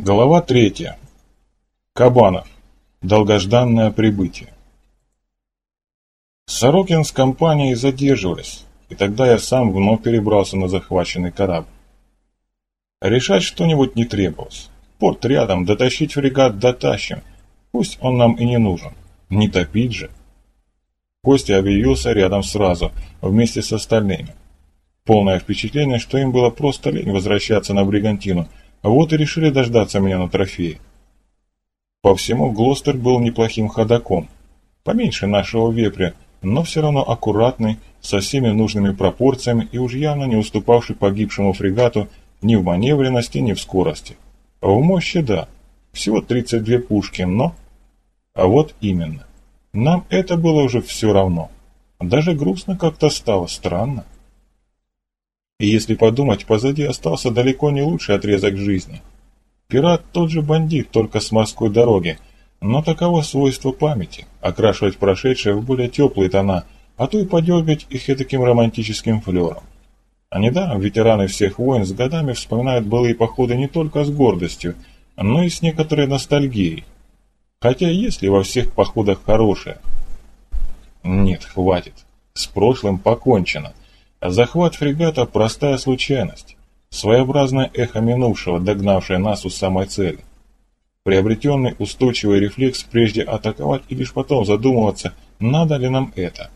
Глава третья. Кабанов. Долгожданное прибытие. Сорокин с компанией задерживались, и тогда я сам вновь перебрался на захваченный корабль. Решать что-нибудь не требовалось. Порт рядом, дотащить фрегат дотащим. Пусть он нам и не нужен. Не топить же. Костя объявился рядом сразу, вместе с остальными. Полное впечатление, что им было просто лень возвращаться на Бригантину, вот и решили дождаться меня на трофее. По всему, Глостер был неплохим ходаком. Поменьше нашего вепря, но все равно аккуратный, со всеми нужными пропорциями и уж явно не уступавший погибшему фрегату ни в маневренности, ни в скорости. А в мощи да, всего 32 пушки, но... А вот именно. Нам это было уже все равно. Даже грустно как-то стало, странно. И если подумать, позади остался далеко не лучший отрезок жизни. Пират тот же бандит, только с морской дороги, но таково свойство памяти – окрашивать прошедшее в более теплые тона, а то и подергать их таким романтическим флером. А недаром ветераны всех войн с годами вспоминают былые походы не только с гордостью, но и с некоторой ностальгией. Хотя есть ли во всех походах хорошее? Нет, хватит. С прошлым покончено. Захват фрегата – простая случайность. Своеобразное эхо минувшего, догнавшее нас у самой цели. Приобретенный устойчивый рефлекс прежде атаковать и лишь потом задумываться, надо ли нам это.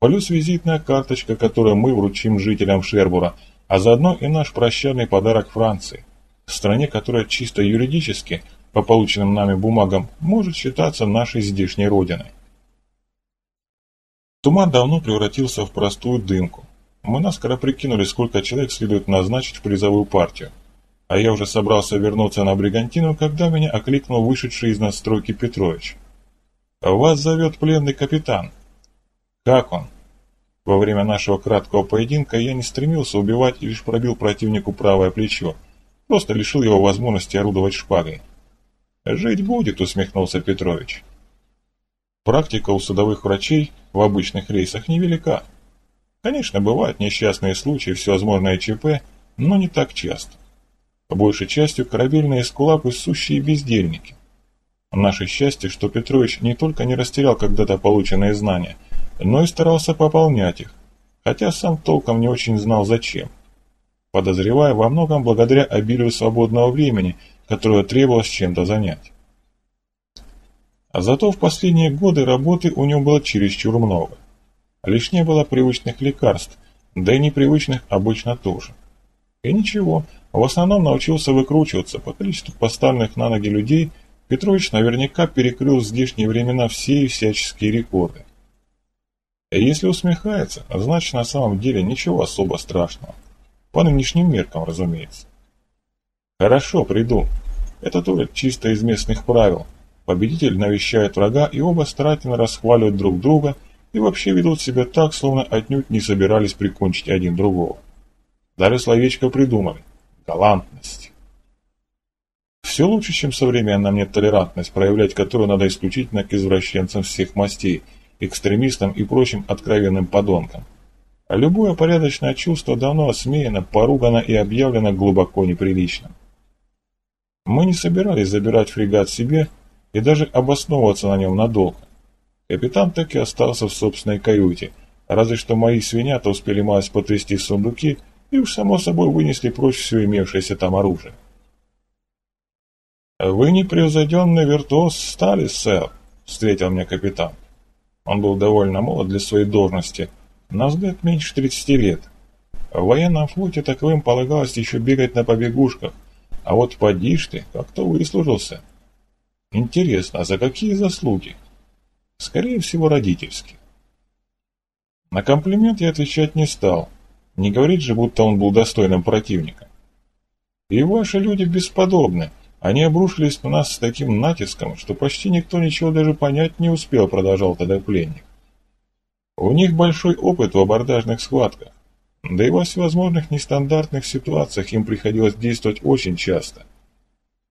Плюс визитная карточка, которую мы вручим жителям Шербура, а заодно и наш прощальный подарок Франции, стране, которая чисто юридически, по полученным нами бумагам, может считаться нашей здешней родиной. Туман давно превратился в простую дымку. Мы наскоро прикинули, сколько человек следует назначить в призовую партию. А я уже собрался вернуться на Бригантину, когда меня окликнул вышедший из настройки Петрович. «Вас зовет пленный капитан». «Как он?» Во время нашего краткого поединка я не стремился убивать и лишь пробил противнику правое плечо. Просто лишил его возможности орудовать шпагой. «Жить будет», — усмехнулся Петрович. Практика у судовых врачей в обычных рейсах невелика. Конечно, бывают несчастные случаи, всевозможные ЧП, но не так часто. По большей частью корабельные скулапы – сущие бездельники. Наше счастье, что Петрович не только не растерял когда-то полученные знания, но и старался пополнять их, хотя сам толком не очень знал зачем. Подозревая во многом благодаря обилию свободного времени, которое требовалось чем-то занять. А зато в последние годы работы у него было чересчур много. Лишь не было привычных лекарств, да и непривычных обычно тоже. И ничего, в основном научился выкручиваться. По количеству поставленных на ноги людей Петрович наверняка перекрыл в здешние времена все и всяческие рекорды. И если усмехается, значит на самом деле ничего особо страшного. По нынешним меркам, разумеется. Хорошо, приду. Это тоже чисто из местных правил. Победитель навещает врага, и оба старательно расхваливают друг друга – и вообще ведут себя так, словно отнюдь не собирались прикончить один другого. Даже словечко придумали – галантность. Все лучше, чем современная мне толерантность, проявлять которую надо исключительно к извращенцам всех мастей, экстремистам и прочим откровенным подонкам. А любое порядочное чувство давно осмеяно, поругано и объявлено глубоко неприличным. Мы не собирались забирать фрегат себе и даже обосновываться на нем надолго. Капитан так и остался в собственной каюте, разве что мои свинята успели малость потрясти сундуки и уж само собой вынесли прочь все имевшееся там оружие. «Вы непревзойденный виртуоз стали, сэр», — встретил меня капитан. Он был довольно молод для своей должности, на взгляд меньше 30 лет. В военном флоте таковым полагалось еще бегать на побегушках, а вот поди ты, как-то выслужился. Интересно, а за какие заслуги? Скорее всего, родительский. На комплимент я отвечать не стал. Не говорить же, будто он был достойным противника. И ваши люди бесподобны. Они обрушились на нас с таким натиском, что почти никто ничего даже понять не успел, продолжал тогда пленник. У них большой опыт в абордажных схватках. Да и во всевозможных нестандартных ситуациях им приходилось действовать очень часто.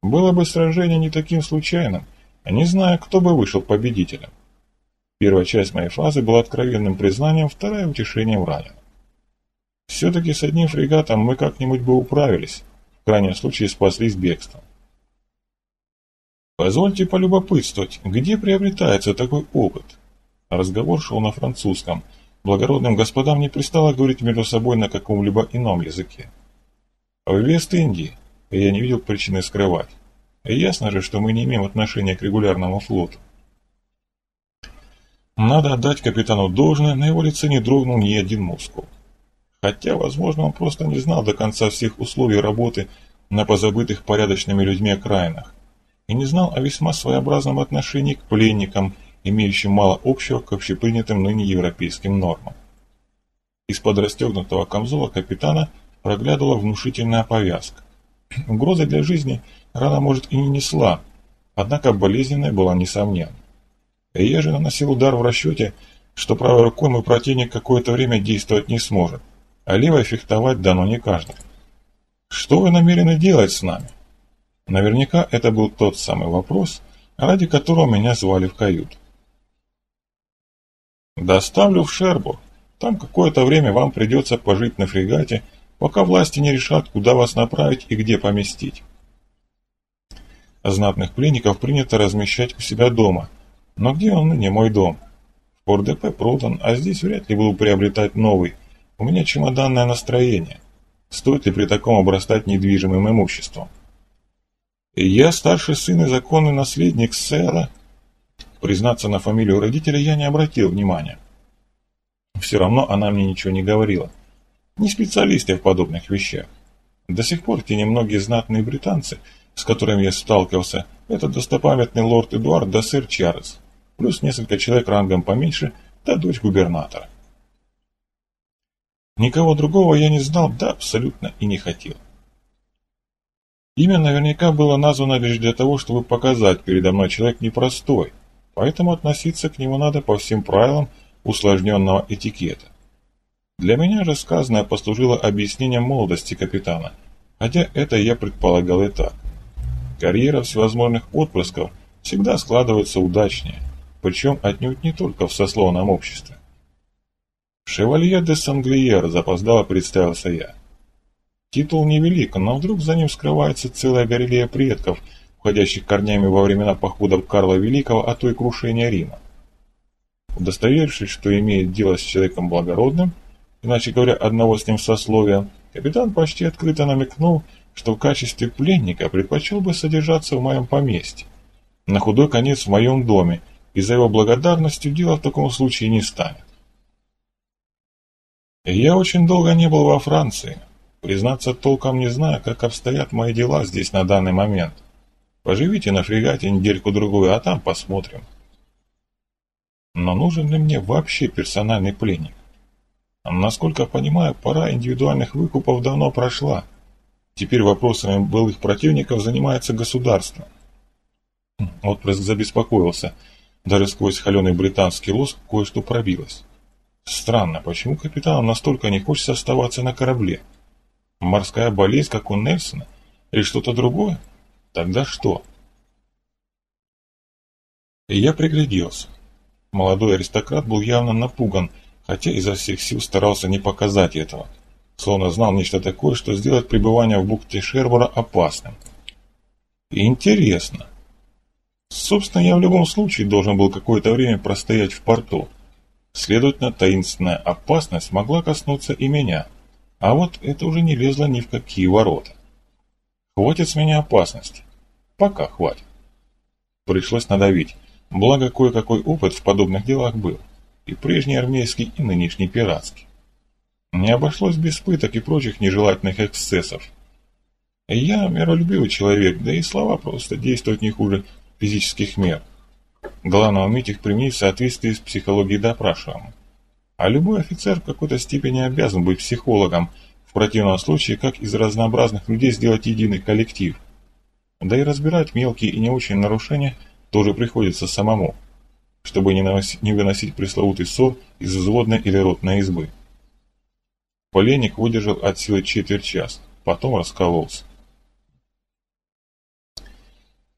Было бы сражение не таким случайным, не зная, кто бы вышел победителем. Первая часть моей фразы была откровенным признанием, вторая – утешением раненого. Все-таки с одним фрегатом мы как-нибудь бы управились, в крайнем случае спаслись бегством. Позвольте полюбопытствовать, где приобретается такой опыт? Разговор шел на французском. Благородным господам не пристало говорить между собой на каком-либо ином языке. В Вест-Индии я не видел причины скрывать. Ясно же, что мы не имеем отношения к регулярному флоту. Надо отдать капитану должное, на его лице не дрогнул ни один мускул. Хотя, возможно, он просто не знал до конца всех условий работы на позабытых порядочными людьми окраинах и не знал о весьма своеобразном отношении к пленникам, имеющим мало общего к общепринятым ныне европейским нормам. Из-под расстегнутого камзола капитана проглядывала внушительная повязка. Угрозы для жизни рана, может, и не несла, однако болезненная была несомненна. Я же наносил удар в расчете, что правой рукой мой противник какое-то время действовать не сможет, а левой фехтовать дано не каждому. Что вы намерены делать с нами? Наверняка это был тот самый вопрос, ради которого меня звали в кают. Доставлю в Шербур. Там какое-то время вам придется пожить на фрегате, пока власти не решат, куда вас направить и где поместить. Знатных пленников принято размещать у себя дома. Но где он ныне мой дом? В Порт-ДП продан, а здесь вряд ли буду приобретать новый. У меня чемоданное настроение. Стоит ли при таком обрастать недвижимым имуществом? Я старший сын и законный наследник сэра. Признаться на фамилию родителя я не обратил внимания. Все равно она мне ничего не говорила. Не специалист я в подобных вещах. До сих пор те немногие знатные британцы, с которыми я сталкивался, это достопамятный лорд Эдуард да сэр Чарльз, плюс несколько человек рангом поменьше, да дочь губернатора. Никого другого я не знал, да абсолютно и не хотел. Имя наверняка было названо лишь для того, чтобы показать, передо мной человек непростой, поэтому относиться к нему надо по всем правилам усложненного этикета. Для меня же сказанное послужило объяснением молодости капитана, хотя это я предполагал и так. Карьера всевозможных отпрысков всегда складывается удачнее, причем отнюдь не только в сословном обществе. «Шевалье де Санглиер», запоздало представился я. Титул невелик, но вдруг за ним скрывается целая галерея предков, входящих корнями во времена походов Карла Великого, а то и крушения Рима. Удостоверившись, что имеет дело с человеком благородным, иначе говоря, одного с ним сословия, капитан почти открыто намекнул, что в качестве пленника предпочел бы содержаться в моем поместье, на худой конец в моем доме, и за его благодарностью дело в таком случае не станет. Я очень долго не был во Франции, Признаться, толком не знаю, как обстоят мои дела здесь на данный момент. Поживите на фрегате недельку-другую, а там посмотрим. Но нужен ли мне вообще персональный пленник? Насколько понимаю, пора индивидуальных выкупов давно прошла. Теперь вопросами былых противников занимается государство. Отпрыск забеспокоился. Даже сквозь холеный британский лоск кое-что пробилось. Странно, почему капитану настолько не хочется оставаться на корабле? Морская болезнь, как у Нельсона? Или что-то другое? Тогда что? И я пригляделся. Молодой аристократ был явно напуган, хотя изо всех сил старался не показать этого. Словно знал нечто такое, что сделает пребывание в бухте Шербора опасным. И интересно. Собственно, я в любом случае должен был какое-то время простоять в порту. Следовательно, таинственная опасность могла коснуться и меня. А вот это уже не лезло ни в какие ворота. Хватит с меня опасности. Пока хватит. Пришлось надавить. Благо, кое-какой опыт в подобных делах был. И прежний армейский, и нынешний пиратский. Не обошлось без пыток и прочих нежелательных эксцессов. Я миролюбивый человек, да и слова просто действуют не хуже физических мер. Главное уметь их применить в соответствии с психологией допрашиваемого. А любой офицер в какой-то степени обязан быть психологом, в противном случае, как из разнообразных людей сделать единый коллектив. Да и разбирать мелкие и не очень нарушения тоже приходится самому, чтобы не, наносить, не выносить пресловутый ссор из взводной или ротной избы. Поленник выдержал от силы четверть час, потом раскололся.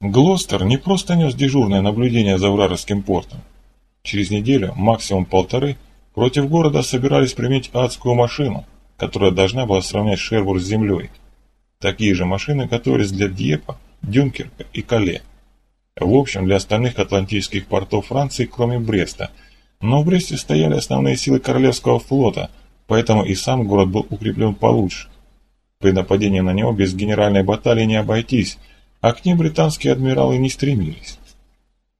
Глостер не просто нес дежурное наблюдение за вражеским портом. Через неделю, максимум полторы, Против города собирались применить адскую машину, которая должна была сравнять Шербур с землей. Такие же машины готовились для Дьепа, Дюнкерка и Кале. В общем, для остальных атлантических портов Франции, кроме Бреста. Но в Бресте стояли основные силы Королевского флота, поэтому и сам город был укреплен получше. При нападении на него без генеральной баталии не обойтись, а к ним британские адмиралы не стремились.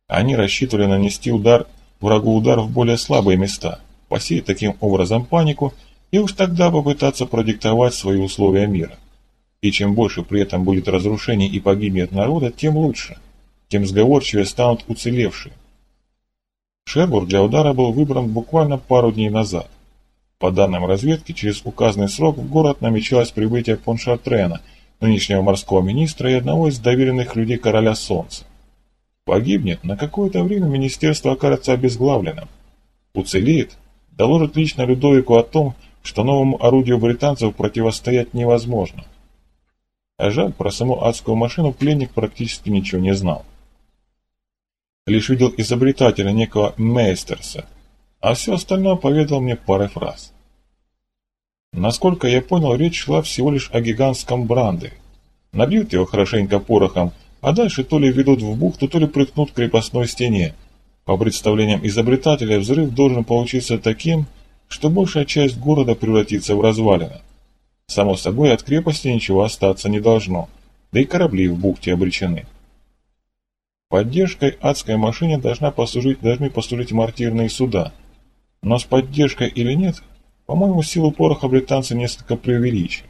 Они рассчитывали нанести удар врагу удар в более слабые места, посеять таким образом панику и уж тогда попытаться продиктовать свои условия мира. И чем больше при этом будет разрушений и погибнет народа, тем лучше, тем сговорчивее станут уцелевшие. Шербур для удара был выбран буквально пару дней назад. По данным разведки, через указанный срок в город намечалось прибытие Поншартрена, нынешнего морского министра и одного из доверенных людей короля Солнца. Погибнет, на какое-то время министерство окажется обезглавленным. Уцелеет, доложит лично Людовику о том, что новому орудию британцев противостоять невозможно. А жаль, про саму адскую машину пленник практически ничего не знал. Лишь видел изобретателя некого Мейстерса, а все остальное поведал мне парой фраз. Насколько я понял, речь шла всего лишь о гигантском бранде. Набьют его хорошенько порохом, а дальше то ли ведут в бухту, то ли прыгнут к крепостной стене. По представлениям изобретателя, взрыв должен получиться таким, что большая часть города превратится в развалины. Само собой, от крепости ничего остаться не должно, да и корабли в бухте обречены. Поддержкой адской машине должна послужить, должны послужить мортирные суда. Но с поддержкой или нет, по-моему, силу пороха британцы несколько преувеличили.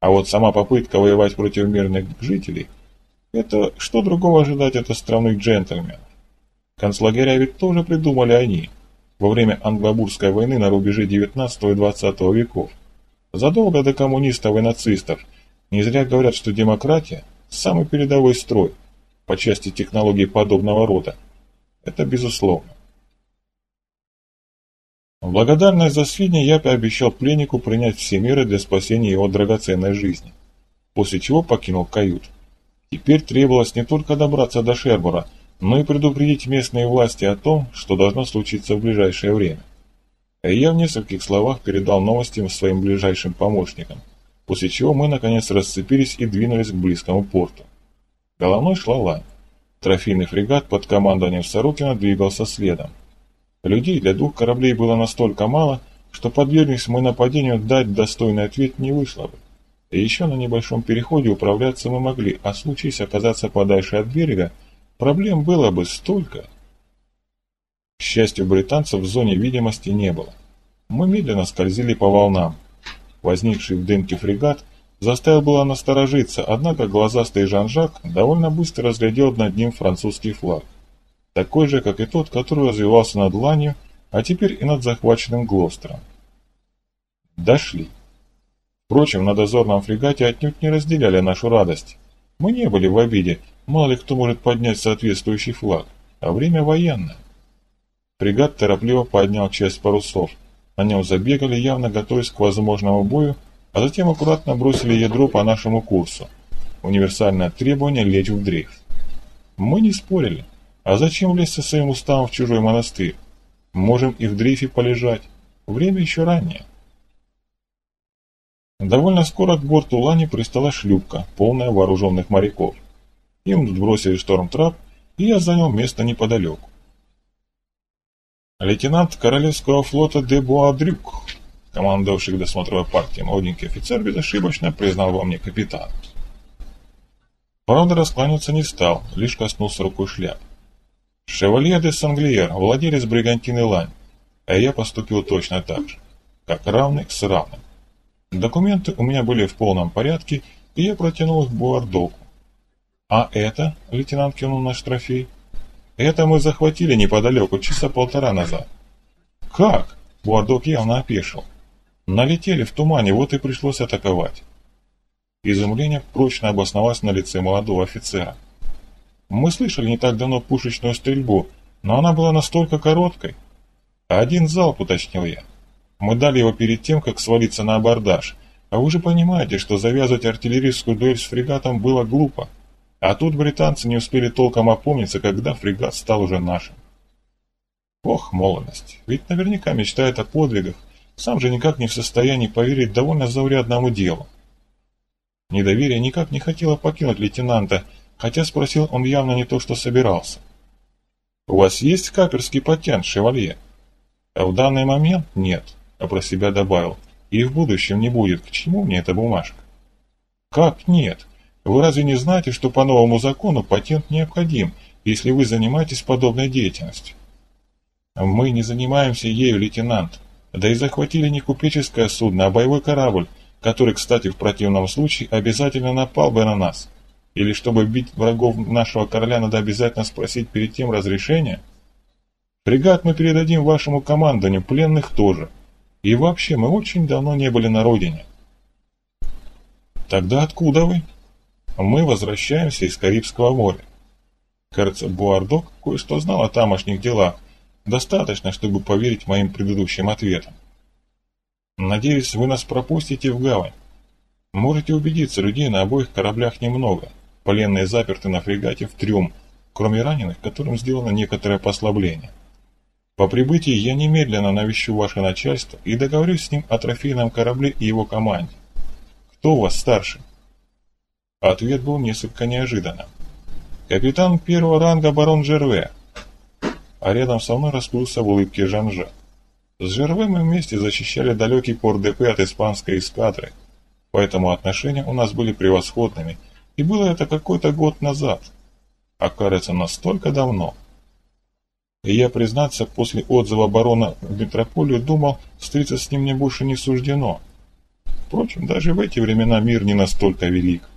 А вот сама попытка воевать против мирных жителей – это что другого ожидать от островных джентльменов? Концлагеря ведь тоже придумали они во время англобурской войны на рубеже 19 и 20 веков. Задолго до коммунистов и нацистов не зря говорят, что демократия – самый передовой строй по части технологий подобного рода. Это безусловно. В благодарность за сведения я пообещал пленнику принять все меры для спасения его драгоценной жизни, после чего покинул каюту. Теперь требовалось не только добраться до Шербура, но и предупредить местные власти о том, что должно случиться в ближайшее время. Я в нескольких словах передал новости своим ближайшим помощникам, после чего мы наконец расцепились и двинулись к близкому порту. Головной шла лань. Трофейный фрегат под командованием Сорокина двигался следом. Людей для двух кораблей было настолько мало, что подвергнись мы нападению дать достойный ответ не вышло бы. И еще на небольшом переходе управляться мы могли, а случись оказаться подальше от берега, проблем было бы столько. К счастью, британцев в зоне видимости не было. Мы медленно скользили по волнам. Возникший в дымке фрегат заставил было насторожиться, однако глазастый Жан-Жак довольно быстро разглядел над ним французский флаг. Такой же, как и тот, который развивался над Ланью, а теперь и над захваченным Глостером. Дошли. Впрочем, на дозорном фрегате отнюдь не разделяли нашу радость. Мы не были в обиде, мало ли кто может поднять соответствующий флаг, а время военное. Фрегат торопливо поднял часть парусов. На нем забегали, явно готовясь к возможному бою, а затем аккуратно бросили ядро по нашему курсу. Универсальное требование лечь в дрейф. Мы не спорили. А зачем лезть со своим уставом в чужой монастырь? Можем и в дрейфе полежать. Время еще раннее. Довольно скоро к борту Лани пристала шлюпка, полная вооруженных моряков. Им бросили шторм-трап, и я занял место неподалеку. Лейтенант Королевского флота де Буадрюк, командовавший досмотровой партией молоденький офицер, безошибочно признал во мне капитан. Правда, раскланяться не стал, лишь коснулся рукой шляп. Шевалье де Санглиер, владелец бригантины Лань, а я поступил точно так же, как равный с равным. Документы у меня были в полном порядке, и я протянул их Буардоку. «А это?» — лейтенант кинул наш трофей. «Это мы захватили неподалеку, часа полтора назад». «Как?» — Буардок явно опешил. «Налетели в тумане, вот и пришлось атаковать». Изумление прочно обосновалось на лице молодого офицера. «Мы слышали не так давно пушечную стрельбу, но она была настолько короткой». «Один залп», — уточнил я. Мы дали его перед тем, как свалиться на абордаж. А вы же понимаете, что завязывать артиллерийскую дуэль с фрегатом было глупо. А тут британцы не успели толком опомниться, когда фрегат стал уже нашим. Ох, молодость, ведь наверняка мечтает о подвигах, сам же никак не в состоянии поверить довольно заурядному делу. Недоверие никак не хотело покинуть лейтенанта, хотя спросил он явно не то, что собирался. «У вас есть каперский патент, шевалье?» «А в данный момент нет», а про себя добавил. «И в будущем не будет. К чему мне эта бумажка?» «Как нет? Вы разве не знаете, что по новому закону патент необходим, если вы занимаетесь подобной деятельностью?» «Мы не занимаемся ею, лейтенант. Да и захватили не купеческое судно, а боевой корабль, который, кстати, в противном случае обязательно напал бы на нас. Или чтобы бить врагов нашего короля, надо обязательно спросить перед тем разрешения? Фрегат мы передадим вашему командованию, пленных тоже. И вообще, мы очень давно не были на родине. Тогда откуда вы? Мы возвращаемся из Карибского моря. Кажется, Буардок кое-что знал о тамошних делах. Достаточно, чтобы поверить моим предыдущим ответам. Надеюсь, вы нас пропустите в гавань. Можете убедиться, людей на обоих кораблях немного. Пленные заперты на фрегате в трюм, кроме раненых, которым сделано некоторое послабление. По прибытии я немедленно навещу ваше начальство и договорюсь с ним о трофейном корабле и его команде. Кто у вас старший? Ответ был несколько неожиданным. Капитан первого ранга барон Жерве. А рядом со мной расплылся в улыбке Жанжа. С Жерве мы вместе защищали далекий порт ДП от испанской эскадры, поэтому отношения у нас были превосходными – и было это какой-то год назад. А кажется, настолько давно. И я, признаться, после отзыва барона в метрополию думал, встретиться с ним мне больше не суждено. Впрочем, даже в эти времена мир не настолько велик.